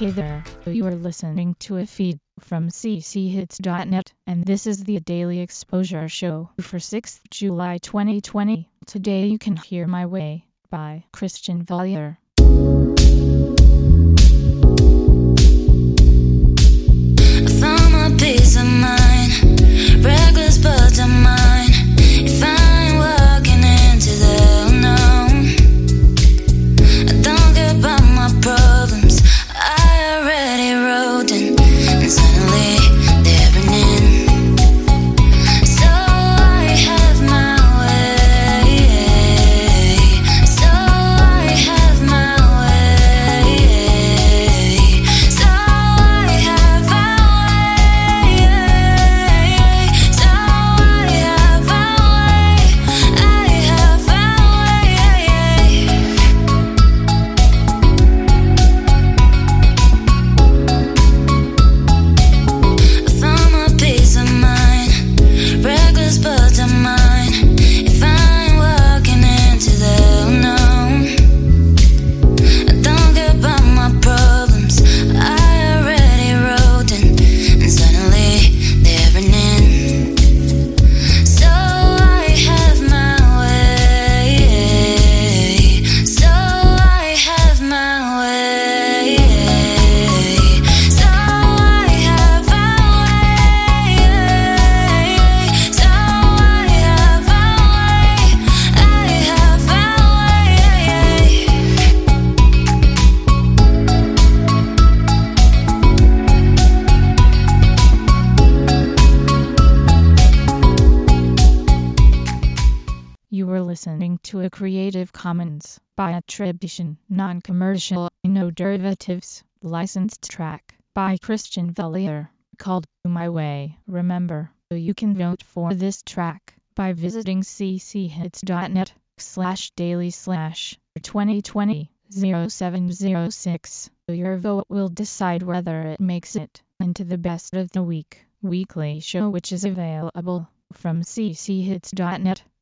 Hey there, you are listening to a feed from cchits.net, and this is the Daily Exposure Show for 6th July 2020. Today you can hear My Way by Christian Valier. Listening to a Creative Commons by attribution, non-commercial, no derivatives, licensed track by Christian Valier called My Way. Remember, you can vote for this track by visiting cchits.net slash daily slash 2020 0706. Your vote will decide whether it makes it into the best of the week weekly show which is available from cchits.net